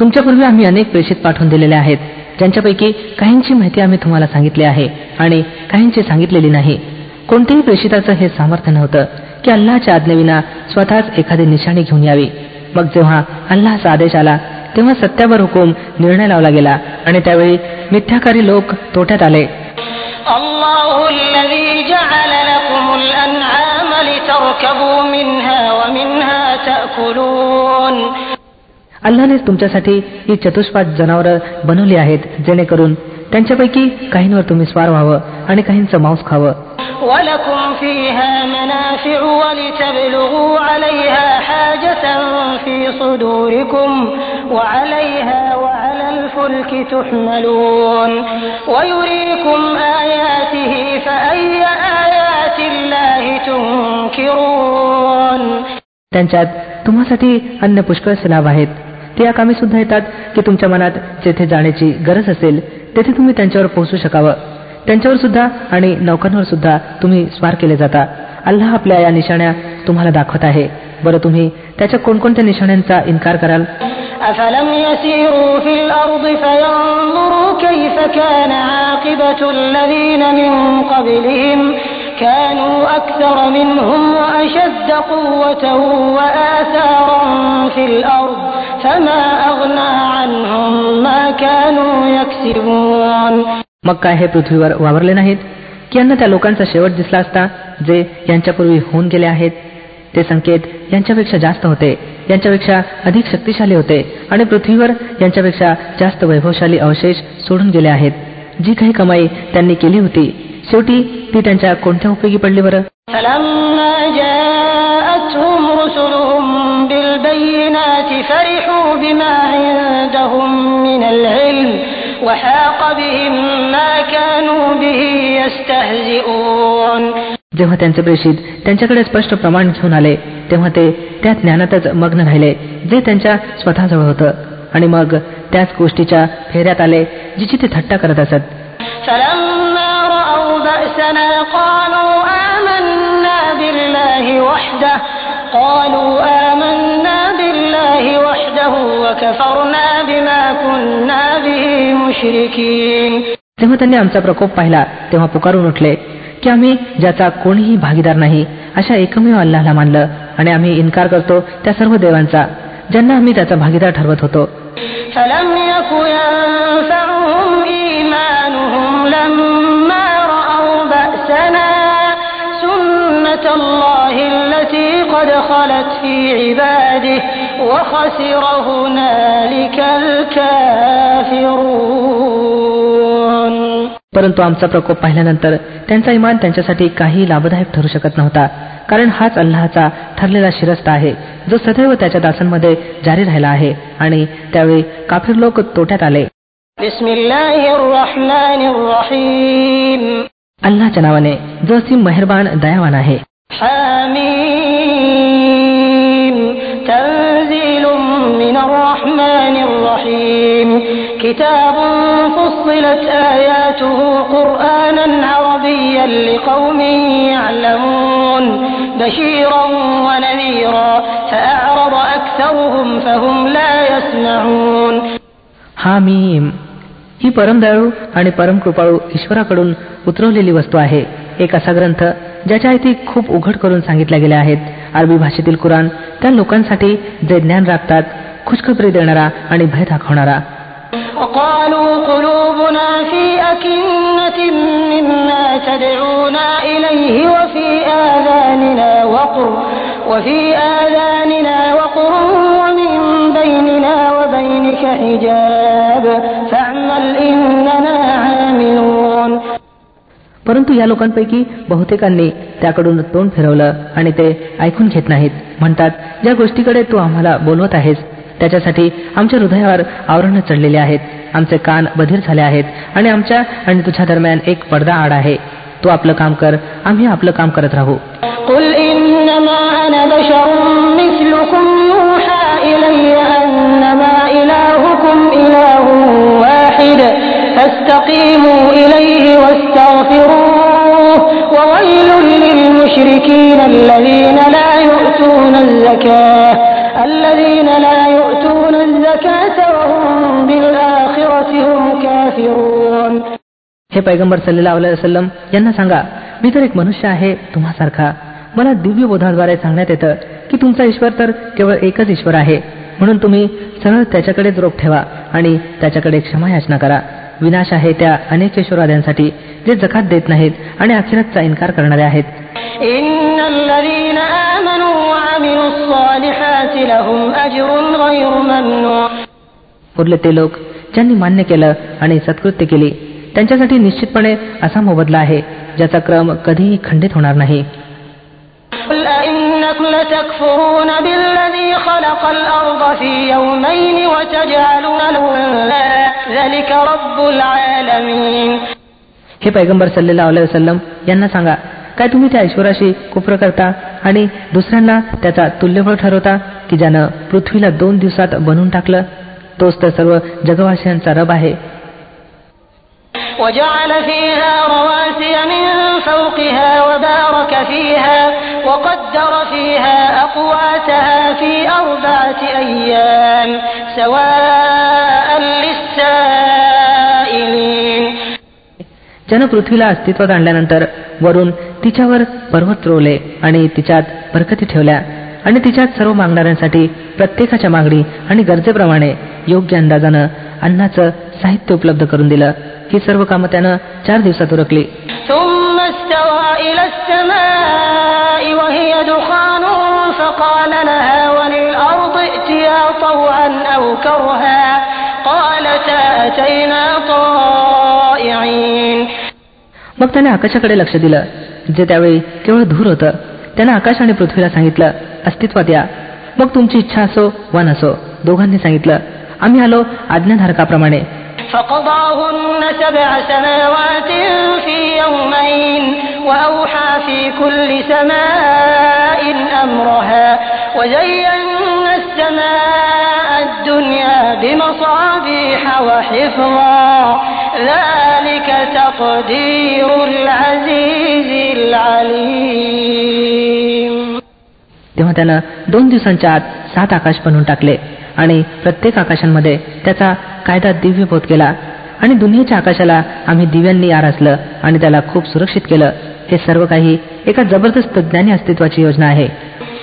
तुमच्यापूर्वी आम्ही अनेक प्रेषित पाठवून दिलेले आहेत. ज्यांच्यापैकी काहींची माहिती आम्ही तुम्हाला सांगितली आहे आणि काहींची सांगितलेली नाही. कोणत्याही प्रेषिताचं हे सामर्थ्य नव्हतं की अल्लाच्या आज्ञेविना स्वतःच एखादी निशाणी घेऊन यावी. मग जेव्हा अल्लाचा आदेश आला तेव्हा सत्यावर हुकूम निर्णय लावला गेला आणि त्यावेळी मिथ्याकारी लोक तोट्यात आले. अल्लाने तुमच्यासाठी ही चतुष्पाद जनावरं बनवली आहेत जेणेकरून त्यांच्यापैकी काहींवर तुम्ही स्वार व्हावं आणि काहींचं मांस खावं. त्यांच्यात तुम्हासाठी अन्य पुष्कळ लाभ आहेत. या कामी सुद्धा येतात की तुमच्या मनात जेथे जाण्याची गरज असेल तेथे तुम्ही त्यांच्यावर पोहोचू शकावं त्यांच्यावर सुद्धा आणि नौकांवर सुद्धा तुम्ही स्वार केले जाता अल्लाह आपल्या या निशाण्या तुम्हाला दाखवत आहे बरं तुम्ही त्याच्या कोणकोणत्या निशाण्यांचा इन्कार कराल أفلم يسيروا في الأرض فينظروا كيف كان عاقبة الذين من قبلهم كانوا أكثر منهم وأشد قوة وآثارا في الأرض فما أغنى عنهم ما كانوا يكسبون मग काय हे पृथ्वीवर वावरले नाहीत की यांना त्या लोकांचा शेवट दिसला असता जे यांच्यापूर्वी होऊन गेले आहेत ते संकेत यांच्यापेक्षा जास्त होते यांच्यापेक्षा अधिक शक्तिशाली होते आणि पृथ्वीवर यांच्यापेक्षा जास्त वैभवशाली अवशेष सोडून गेले आहेत जी काही कमाई त्यांनी केली होती शेवटी ती त्यांच्या कोणत्या उपयोगी पडली बरं? जेव्हा त्यांचे प्रेषित त्यांच्याकडे स्पष्ट प्रमाण घेऊन आले तेव्हा ते त्या ज्ञानातच मग्न राहिले जे त्यांच्या स्वतःजवळ होतं. आणि मग त्याच गोष्टीच्या फेऱ्यात आले जिची ते थट्टा करत असत. فلما رأوا بأسنا قالوا آمنا بالله وحده قالوا آمنا بالله وحده وكفرنا بما كنا به مشركين जेव्हा त्यांनी आमचा प्रकोप पाहिला तेव्हा पुकारून उठले की आम्ही ज्याचा कोणीही भागीदार नाही अशा एकमेव अल्लाहला मानलं आणि आम्ही इन्कार करतो त्या सर्व देवांचा ज्यांना आम्ही त्याचा भागीदार ठरवत होतो قد خلت في عباده وخسر هنالك الكافرون परंतु आमचा प्रकोप पाहिल्यानंतर त्यांचा इमान त्यांच्यासाठी काही लाभदायक ठरू शकत नव्हता कारण हाच अल्लाहचा ठरलेला शिरस्ता आहे जो सदैव त्याच्या दासांमध्ये जारी राहिला आहे आणि त्यावेळी काफीर लोक तोट्यात आले بسم الله الرحمن الرحيم अल्लाच्या नावाने जो असीम मेहरबान दयावान आहे حميم من الرحمن الرحيم كتاب فصلت آياته قرآنا عربيا لقوم يعلمون بشيرا ونذيرا فأعرض أكثرهم فهم لا يسمعون हा मीम ही परमदयाळू आणि परम कृपाळू ईश्वराकडून उतरवलेली वस्तू आहे एक असा ग्रंथ ज्याच्या आयती खूप उघड करून सांगितल्या गेल्या आहेत अरबी भाषेतील कुराण त्या लोकांसाठी जे ज्ञान राखतात खुशखबरी देणारा आणि भय दाखवणारा. परंतु या लोकांपैकी बहुतेकांनी त्याकडून तोंड फिरवलं आणि ते ऐकून घेत नाहीत. म्हणतात ज्या गोष्टीकडे तू आम्हाला बोलवत आहेस त्याच्यासाठी आमच्या हृदयावर आवरण चढलेले आहेत आमचे कान बधीर झाले आहेत आणि आमच्या आणि तुझ्या दरम्यान एक पडदा आड आहे तू आपलं काम कर आम्ही आपलं काम करत राहू قل إنما أنا بشر مثلكم يوحى إلي أنما إلهكم إله واحد فاستقيموا إليه واستغفروه وويل للمشركين الذين لا يؤتون الزكاة الذين لا يؤتون الزكاة وهم بالآخرة هم كافرون हे पैगंबर सल्लेला वसलम यांना सांगा मी तर एक मनुष्य आहे तुम्हासारखा मला दिव्य बोधाद्वारे सांगण्यात येतं की तुमचा ईश्वर तर केवळ एकच ईश्वर आहे म्हणून तुम्ही सरळ त्याच्याकडेच रोख ठेवा आणि त्याच्याकडे क्षमा याचना करा विनाश आहे त्या अनेक ईश्वरवाद्यांसाठी जे जकात देत नाहीत आणि अखिरतचा इन्कार करणारे आहेत उरले ते लोक ज्यांनी मान्य केलं आणि सत्कृत्य केली त्यांच्यासाठी निश्चितपणे असा मोबदला आहे ज्याचा क्रम कधीही खंडित होणार नाही قل أئنكم لتكفرون بالذي خلق الأرض في يومين وتجعلون له ذلك رب العالمين हे पैगंबर सल्लेला वसलम यांना सांगा काय तुम्ही त्या ईश्वराशी कुप्र करता आणि दुसऱ्यांना त्याचा तुल्यबळ ठरवता की ज्यानं पृथ्वीला दोन दिवसात बनवून टाकलं तोच तर सर्व जगवासियांचा रब आहे وجعل فيها رواسي من فوقها وبارك فيها وقدر فيها أقواتها في أربعة أيام سواء ज्यानं पृथ्वीला अस्तित्वात आणल्यानंतर वरून तिच्यावर पर्वत रोवले आणि तिच्यात बरकती ठेवल्या आणि तिच्यात सर्व मागणाऱ्यांसाठी प्रत्येकाच्या मागणी आणि गरजेप्रमाणे योग्य अंदाजानं अन्नाचं साहित्य उपलब्ध करून दिलं ही सर्व कामं त्यानं चार दिवसात उरकली ثم استوى إلى السماء وهي دخان فقال لها وللأرض ائتيا طوعا أو كرها قالتا أتينا طائعين मग त्याने आकाशाकडे लक्ष दिलं जे त्यावेळी केवळ धूर होतं त्यानं आकाश आणि पृथ्वीला सांगितलं अस्तित्वात या मग तुमची इच्छा असो वा नसो दोघांनी सांगितलं आम्ही आलो आज्ञाधारकाप्रमाणे فقضاهن سبع سماوات في يومين وأوحى في كل سماء أمرها وزينا السماء الدنيا بمصابيح وحفظا ذلك تقدير العزيز العليم तेव्हा त्यानं दोन दिवसांच्या आत सात आकाश बनवून टाकले आणि प्रत्येक आकाशांमध्ये त्याचा कायदा दिव्य बोध केला आणि दुनियेच्या आकाशाला आम्ही दिव्यांनी आरासलं आणि त्याला खूप सुरक्षित केलं हे सर्व काही एका जबरदस्त ज्ञानी अस्तित्वाची योजना आहे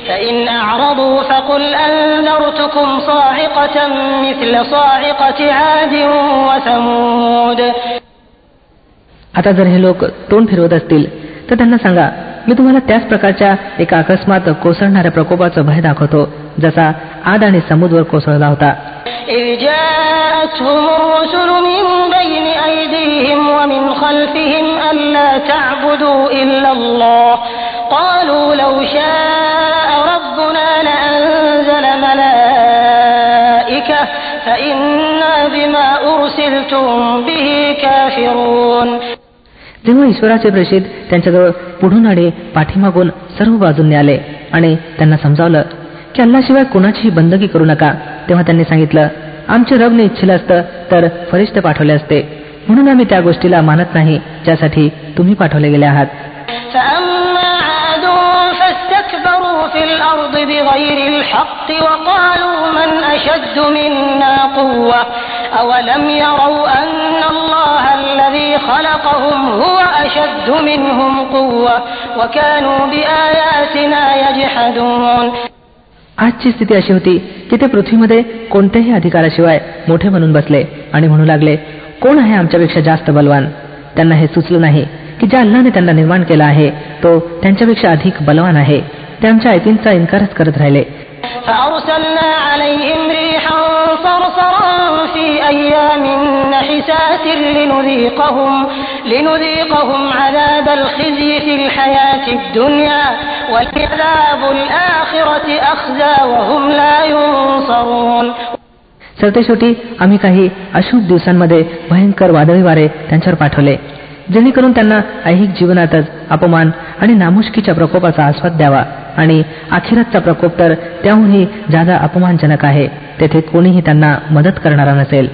فإن أعرضوا فقل أنذرتكم صاعقة مثل صاعقة عاد وثمود आता जर हे लोक तोंड फिरवत असतील तर त्यांना सांगा मी तुम्हाला त्याच प्रकारच्या एका अकस्मात कोसळणाऱ्या प्रकोपाचा भय दाखवतो जसा आद आणि समुद्र कोसळला होता. तेव्हा ईश्वराचे प्रेषित त्यांच्याजवळ पुढून आणि पाठीमागून सर्व बाजूंनी आले आणि त्यांना समजावलं की अल्लाशिवाय कोणाचीही बंदगी करू नका. तेव्हा त्यांनी सांगितलं आमचे रबने इच्छिलं असतं तर फरिश्ते पाठवले असते. म्हणून आम्ही त्या गोष्टीला मानत नाही ज्यासाठी तुम्ही पाठवले गेले आहात. في الأرض بغير الحق وقالوا من أشد منا قوة أولم يروا أن الله الذي خلقهم هو أشد منهم قوة وكانوا بآياتنا يجحدون आजची स्थिती अशी होती की ते पृथ्वीमध्ये कोणत्याही अधिकाराशिवाय मोठे बनून बसले आणि म्हणू लागले कोण आहे आमच्यापेक्षा जास्त बलवान त्यांना हे सुचलं नाही की ज्या अल्लाने त्यांना निर्माण केला आहे तो त्यांच्यापेक्षा अधिक बलवान आहे त्यांच्या आमच्या आयतींचा इन्कारच करत राहिले. सरते शेवटी आम्ही काही अशुभ दिवसांमध्ये भयंकर वादळी वारे त्यांच्यावर पाठवले. जेणेकरून त्यांना ऐहिक जीवनातच अपमान आणि नामुष्कीच्या प्रकोपाचा आस्वाद द्यावा आणि अखिरतचा प्रकोप तर त्याहूनही जादा अपमानजनक आहे तेथे कोणीही त्यांना मदत करणारा नसेल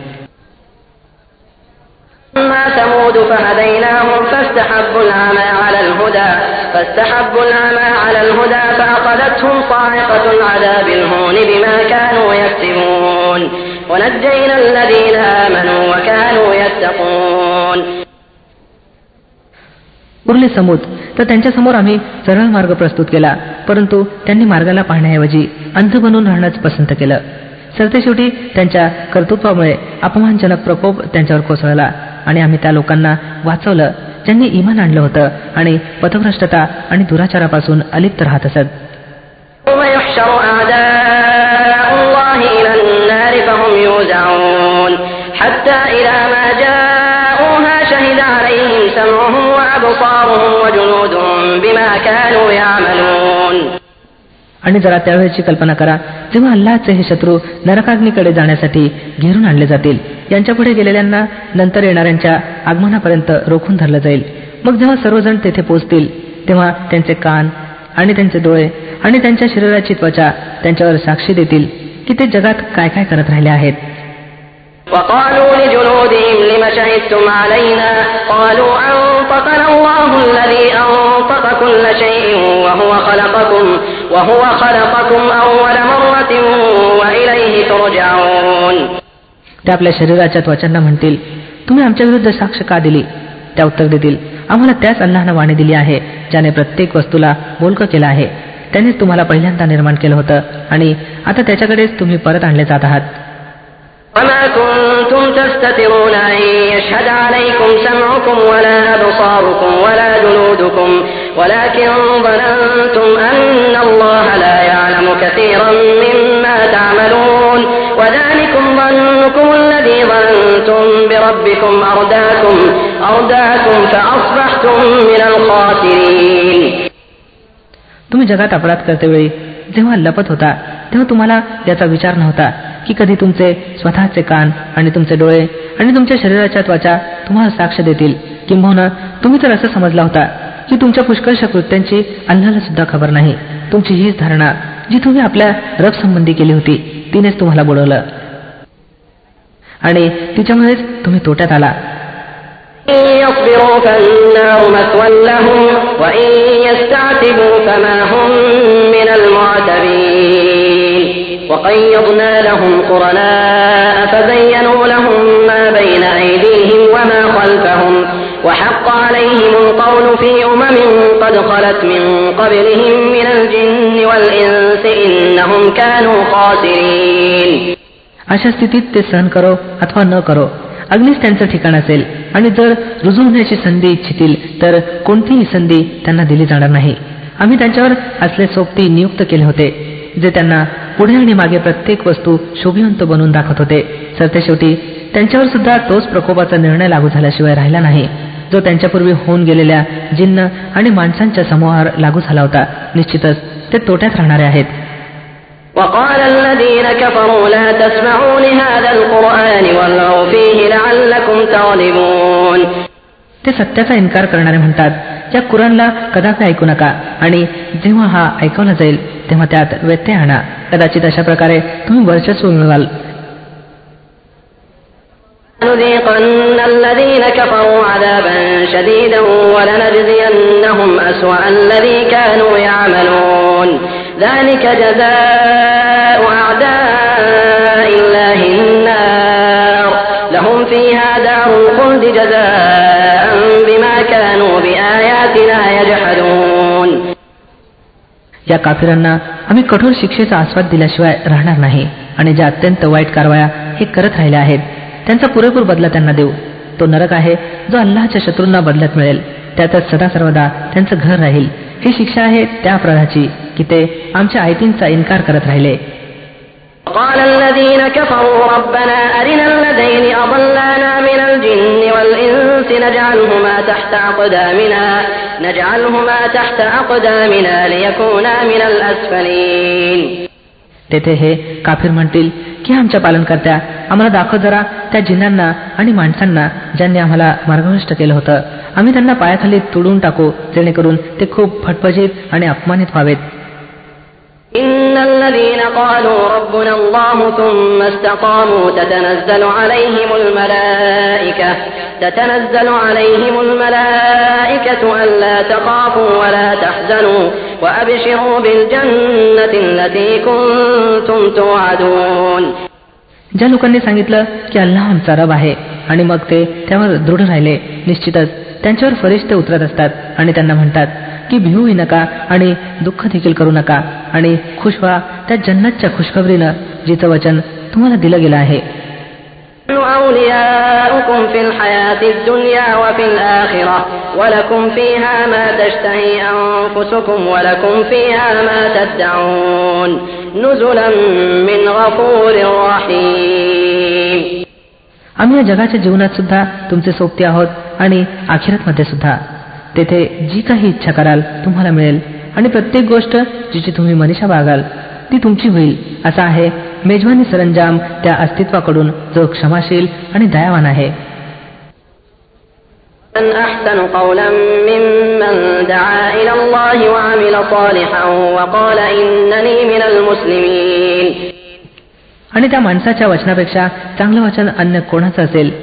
ثمود فهديناهم فاستحبوا العمى على الهدى فاستحبوا العمى على الهدى فأخذتهم صاعقة العذاب الهون بما كانوا يكسبون ونجينا الذين آمنوا وكانوا يتقون उरले समुद. तर त्यांच्यासमोर आम्ही सरळ मार्ग प्रस्तुत केला. परंतु त्यांनी मार्गाला पाहण्याऐवजी अंध बनून राहणंच पसंत केलं. सरतेशेवटी त्यांच्या कर्तृत्वामुळे अपमानजनक प्रकोप त्यांच्यावर कोसळला आणि आम्ही त्या लोकांना वाचवलं ज्यांनी इमान आणलं होतं आणि पथभ्रष्टता आणि दुराचारापासून अलिप्त राहत असत. سمعهم وأبصارهم وجنودهم بما كانوا يعملون आणि जरा त्यावेळेची कल्पना करा जेव्हा अल्लाचे हे शत्रू नरकाग्नीकडे जाण्यासाठी घेरून आणले जातील यांच्यापुढे गेलेल्यांना नंतर येणाऱ्यांच्या आगमनापर्यंत रोखून धरलं जाईल मग जेव्हा सर्वजण तेथे पोचतील तेव्हा त्यांचे कान आणि त्यांचे डोळे आणि त्यांच्या शरीराची त्वचा त्यांच्यावर साक्षी देतील की ते जगात काय काय करत राहिले आहेत وقالوا لجنودهم لم شهدتم علينا قالوا أنطقنا الله الذي أنطق كل شيء وهو خلقكم وهو خلقكم أول مرة وإليه ترجعون त्या आपल्या शरीराच्या त्वचांना म्हणतील तुम्ही आमच्या विरुद्ध साक्ष का दिली त्या उत्तर देतील आम्हाला त्याच अल्लानं वाणी दिली आहे ज्याने प्रत्येक वस्तूला बोलकं केलं आहे त्यानेच तुम्हाला पहिल्यांदा निर्माण केलं होतं आणि आता त्याच्याकडेच तुम्ही परत आणले जात आहात وما كنتم تستترون أن يشهد عليكم سمعكم ولا أبصاركم ولا جنودكم ولكن ظننتم أن الله لا يعلم كثيرا مما تعملون وذلكم ظنكم الذي ظننتم بربكم أرداكم أرداكم فأصبحتم من الخاسرين तुम्ही जगात अपराध करतेवेळी जेव्हा लपत होता तेव्हा तुम्हाला याचा विचार नव्हता की कधी तुमचे स्वतःचे कान आणि तुमचे डोळे आणि तुमच्या शरीराच्या त्वचा तुम्हाला साक्ष देतील किंबहुना तुम्ही तर असं समजला होता की तुमच्या पुष्कळशा कृत्यांची अल्लाला सुद्धा खबर नाही तुमची हीच धारणा जी तुम्ही आपल्या रब संबंधी केली होती तिनेच तुम्हाला बोलवलं आणि तिच्यामुळेच तुम्ही तोट्यात आला يصبروا فالنار مثوى لهم وإن يستعتبوا فما هم من المعتبين وقيضنا لهم قرناء فزينوا لهم ما بين أيديهم وما خلفهم وحق عليهم القول في أمم قد خلت من قبلهم من الجن والإنس إنهم كانوا خاسرين अशा स्थितीत ते सहन करो अथवा न करो अग्नीच त्यांचं ठिकाण असेल आणि जर रुजू होण्याची संधी इच्छितील तर कोणतीही संधी त्यांना दिली जाणार नाही आम्ही त्यांच्यावर असले सोबती नियुक्त केले होते जे त्यांना पुढे आणि मागे प्रत्येक वस्तू शोभिवंत बनवून दाखवत होते सरते शेवटी त्यांच्यावर सुद्धा तोच प्रकोपाचा निर्णय लागू झाल्याशिवाय राहिला नाही जो त्यांच्यापूर्वी होऊन गेलेल्या जिन्न आणि माणसांच्या समूहावर लागू झाला होता निश्चितच ते तोट्यात राहणारे आहेत وقال الذين كفروا لا تسمعوا لهذا القرآن والغوا فيه لعلكم تغلبون ते सत्याचा इन्कार करणारे म्हणतात या कुरानला कदापि ऐकू नका आणि जेव्हा हा ऐकवला जाईल तेव्हा त्यात व्यत्यय आणा कदाचित अशा प्रकारे तुम्ही वर्चस्व मिळवाल لنذيقن الذين كفروا عذابا شديدا ولنجزينهم أسوأ الذي كانوا يعملون ذلك جزاء أعداء الله النار لهم فيها دار الخلد جزاء بما كانوا بآياتنا يجحدون या काफिरांना आम्ही कठोर शिक्षेचा आस्वाद दिल्याशिवाय राहणार नाही आणि ज्या अत्यंत वाईट कारवाया हे करत राहिल्या आहेत त्यांचा पुरेपूर बदला त्यांना देऊ तो नरक आहे जो अल्लाच्या शत्रूंना बदलत मिळेल त्यातच सदा सर्वदा त्यांचं घर राहील ही शिक्षा आहे त्या अपराधाची की ते आमच्या आयतींचा इन्कार करत राहिले قال الذين كفروا ربنا أرنا الذين أضلانا من الجن والإنس نجعلهما تحت أقدامنا نجعلهما تحت أقدامنا ليكونا من الأسفلين तेथे हे काफिर म्हणतील की आमच्या पालनकर्त्या. आम्हाला दाखव जरा त्या जिन्नांना आणि माणसांना ज्यांनी आम्हाला मार्गभ्रष्ट केलं होतं. आम्ही त्यांना पायाखाली तुडून टाकू जेणेकरून ते खूप फटफजीत आणि अपमानित व्हावेत. إن الذين قالوا ربنا الله ثم استقاموا تتنزل عليهم الملائكة تتنزل عليهم الملائكة ألا تخافوا ولا تحزنوا وأبشروا بالجنة التي كنتم توعدون ज्या लोकांनी सांगितलं की अल्लाह आमचा रब आहे आणि मग ते त्यावर दृढ राहिले निश्चितच त्यांच्यावर फरिश्ते उतरत असतात आणि त्यांना म्हणतात की भिवू नका आणि दुःख देखील करू नका आणि खुश व्हा त्या जन्नतच्या खुशखबरीनं जिचं वचन तुम्हाला दिलं गेलं आहे أولياؤكم في الحياة الدنيا وفي الآخرة ولكم فيها ما تشتهي أنفسكم ولكم فيها ما تدعون نزلا من غفور رحيم आम्ही या जगाच्या जीवनात सुद्धा तुमचे सोबते आहोत आणि मध्ये सुद्धा तेथे जी काही इच्छा कराल तुम्हाला मिळेल. आणि प्रत्येक गोष्ट जिची तुम्ही मनीषा बागाल ती तुमची होईल. असा आहे मेजवानी सरंजाम त्या अस्तित्वाकडून जो क्षमाशील आणि दयावान आहे. आणि त्या माणसाच्या वचनापेक्षा चांगलं वचन अन्य कोणाचं असेल?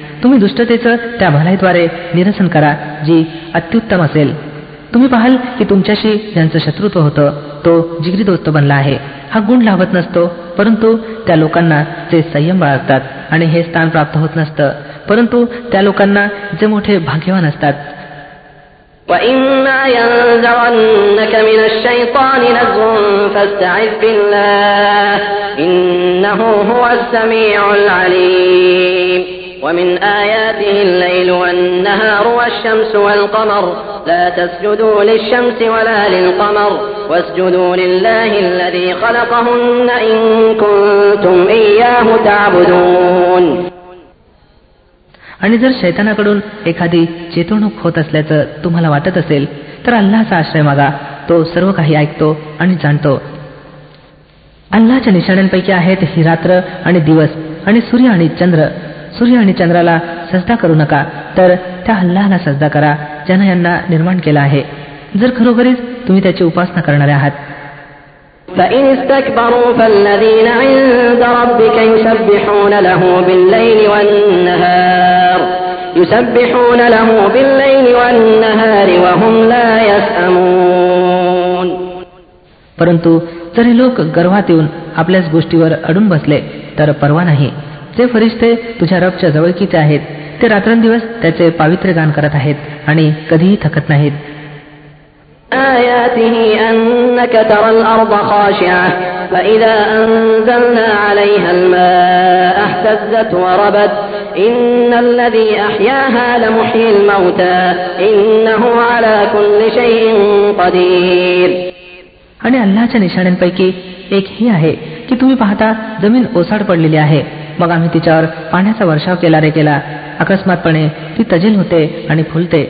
तुम्ही दुष्टतेचं त्या भलाईद्वारे निरसन करा जी अत्युत्तम असेल. तुम्ही पाहाल की तुमच्याशी ज्यांचं शत्रुत्व होतं तो जिगरी दोस्त बनला आहे. हा गुण लाभत नसतो परंतु त्या लोकांना जे संयम बाळगतात आणि हे स्थान प्राप्त होत नसतं परंतु त्या लोकांना जे मोठे भाग्यवान असतात. ومن آياته الليل والنهار والشمس والقمر لا تسجدوا للشمس ولا للقمر واسجدوا لله الذي خلقهن إن كنتم إياه تعبدون आणि जर शैतानाकडून एखादी चेतवणूक होत असल्याचं तुम्हाला वाटत असेल तर अल्लाचा आश्रय मागा तो सर्व काही ऐकतो आणि जाणतो अल्लाच्या निशाण्यांपैकी आहेत ही रात्र आणि दिवस आणि सूर्य आणि चंद्र सूर्य आणि चंद्राला सजदा करू नका तर त्या अल्लाहला सजदा करा ज्यानं यांना निर्माण केला आहे जर खरोखरीच तुम्ही त्याची उपासना करणारे आहात فإن استكبروا فالذين عند ربك يسبحون له بالليل والنهار يسبحون له بالليل والنهار وهم لا يسأمون परंतु जर हे लोक गर्भात येऊन आपल्याच गोष्टीवर अडून बसले तर परवा नाही जे फरिश्ते तुझ्या रबच्या जवळकीचे आहेत ते रात्रंदिवस त्याचे पावित्र्य गान करत आहेत आणि कधीही थकत नाहीत آياته أنك ترى الأرض خاشعة فإذا أنزلنا عليها الماء اهتزت وربت إن الذي أحياها لمحيي الموتى إنه على كل شيء قدير आणि अल्लाच्या निशाण्यांपैकी एक ही आहे की तुम्ही पाहता जमीन ओसाड पडलेली आहे मग आम्ही तिच्यावर पाण्याचा वर्षाव केला रे केला. अकस्मातपणे ती तजेल होते आणि फुलते.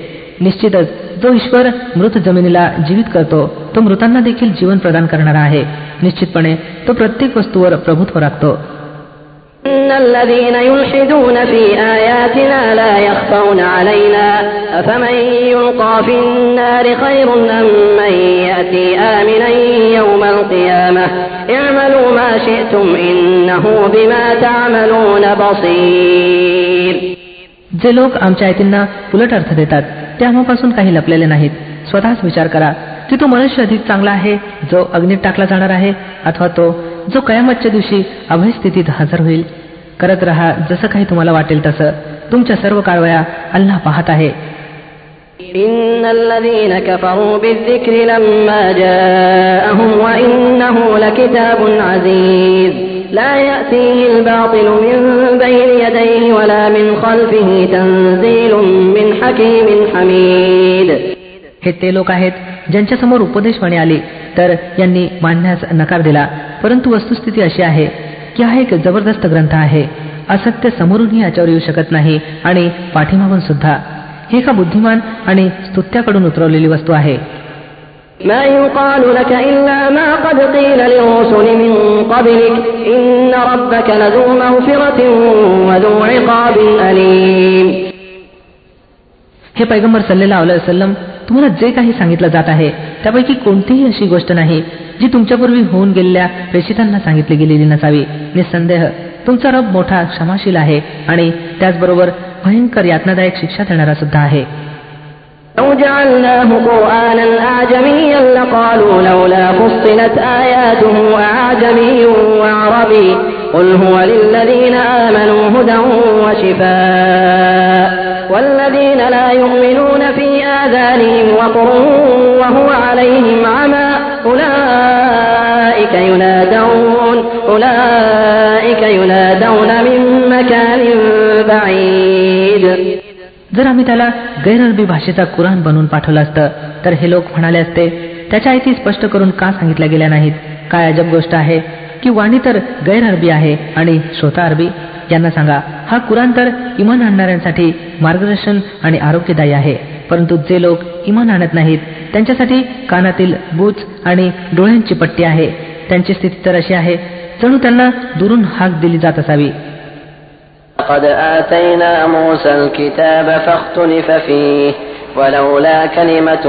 निश्चितच जो ईश्वर मृत जमिनीला जीवित करतो तो मृतांना देखील जीवन प्रदान करणारा आहे. निश्चितपणे तो प्रत्येक वस्तूवर प्रभुत्व राखतो. إن الذين يلحدون في آياتنا لا يخفون علينا أفمن يلقى في النار خير أم من يأتي آمنا يوم القيامة اعملوا ما شئتم إنه بما تعملون بصير जे लोक आमच्या आयतींना उलट अर्थ देतात ते आम्हापासून काही लपलेले नाहीत स्वतःच विचार करा की तो मनुष्य अधिक चांगला आहे जो अग्नीत टाकला जाणार आहे अथवा तो जो कयामतच्या दिवशी अभय स्थितीत हजर होईल करत राहा जसं काही तुम्हाला वाटेल तसं तुमच्या सर्व कारवया अल्लाह पाहत आहे إن الذين كفروا بالذكر لما جاءهم وإنه لكتاب عزيز لا يأتيه الباطل من بين يديه ولا من خلفه تنزيل من حكيم حميد हे ते लोक आहेत ज्यांच्यासमोर उपदेशवाणी आली तर यांनी मानण्यास नकार दिला परंतु वस्तुस्थिती अशी आहे की हा एक जबरदस्त ग्रंथ आहे असत्य समोरूनही याच्यावर येऊ शकत नाही आणि पाठीमागून सुद्धा हे एका बुद्धिमान आणि स्तुत्याकडून उतरवलेली वस्तू आहे ما يقال لك إلا ما قد قيل للرسل من قبلك إن ربك لذو مغفرة وذو عقاب أليم हे पैगंबर सल्लेला वसलम तुम्हाला जे काही सांगितलं जात आहे त्यापैकी कोणतीही अशी गोष्ट नाही जी तुमच्यापूर्वी होऊन गेलेल्या प्रेषितांना सांगितली गेलेली नसावी निसंदेह तुमचा रब मोठा क्षमाशील आहे आणि त्याचबरोबर भयंकर यातनादायक शिक्षा देणारा सुद्धा आहे لو جعلناه قرآنا أعجميا لقالوا لولا فصلت آياته أعجمي وعربي قل هو للذين آمنوا هدى وشفاء والذين لا يؤمنون في آذانهم وقر وهو عليهم عمى أولئك ينادون أولئك ينادون من مكان بعيد जर आम्ही त्याला गैरअरबी भाषेचा कुराण बनवून पाठवलं असतं तर हे लोक म्हणाले असते त्याच्या आयती स्पष्ट करून का सांगितल्या गेल्या नाहीत काय अजब गोष्ट आहे की वाणी तर गैरअरबी आहे आणि श्रोता अरबी यांना सांगा हा कुराण तर इमान आणणाऱ्यांसाठी मार्गदर्शन आणि आरोग्यदायी आहे परंतु जे लोक इमान आणत नाहीत त्यांच्यासाठी कानातील बूच आणि डोळ्यांची पट्टी आहे त्यांची स्थिती तर अशी आहे जणू त्यांना दुरून हाक दिली जात असावी لقد آتينا موسى الكتاب فاختلف فيه ولولا كلمة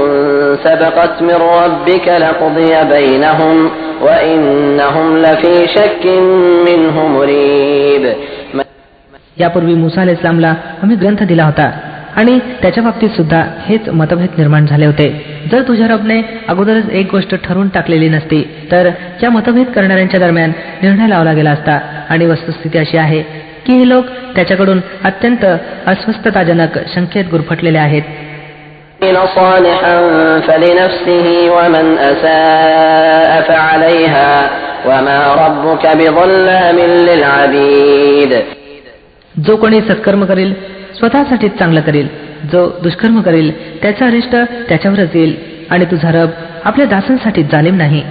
سبقت من ربك لقضي بينهم وإنهم لفي شك منه مريب यापूर्वी मुसा अल इस्लामला आम्ही ग्रंथ दिला होता आणि त्याच्या बाबतीत सुद्धा हेच मतभेद निर्माण झाले होते. जर तुझ्या रबने अगोदरच एक गोष्ट ठरवून टाकलेली नसती तर त्या मतभेद करणाऱ्यांच्या दरम्यान निर्णय लावला गेला असता. आणि वस्तुस्थिती अशी आहे की हे लोक त्याच्याकडून अत्यंत अस्वस्थताजनक शंकेत गुरफटलेले आहेत. जो कोणी सत्कर्म करील स्वतःसाठीच चांगलं करेल जो दुष्कर्म करेल त्याचा अरिष्ट त्याच्यावरच येईल. आणि तुझा रब आपल्या दासांसाठी जालिम नाही.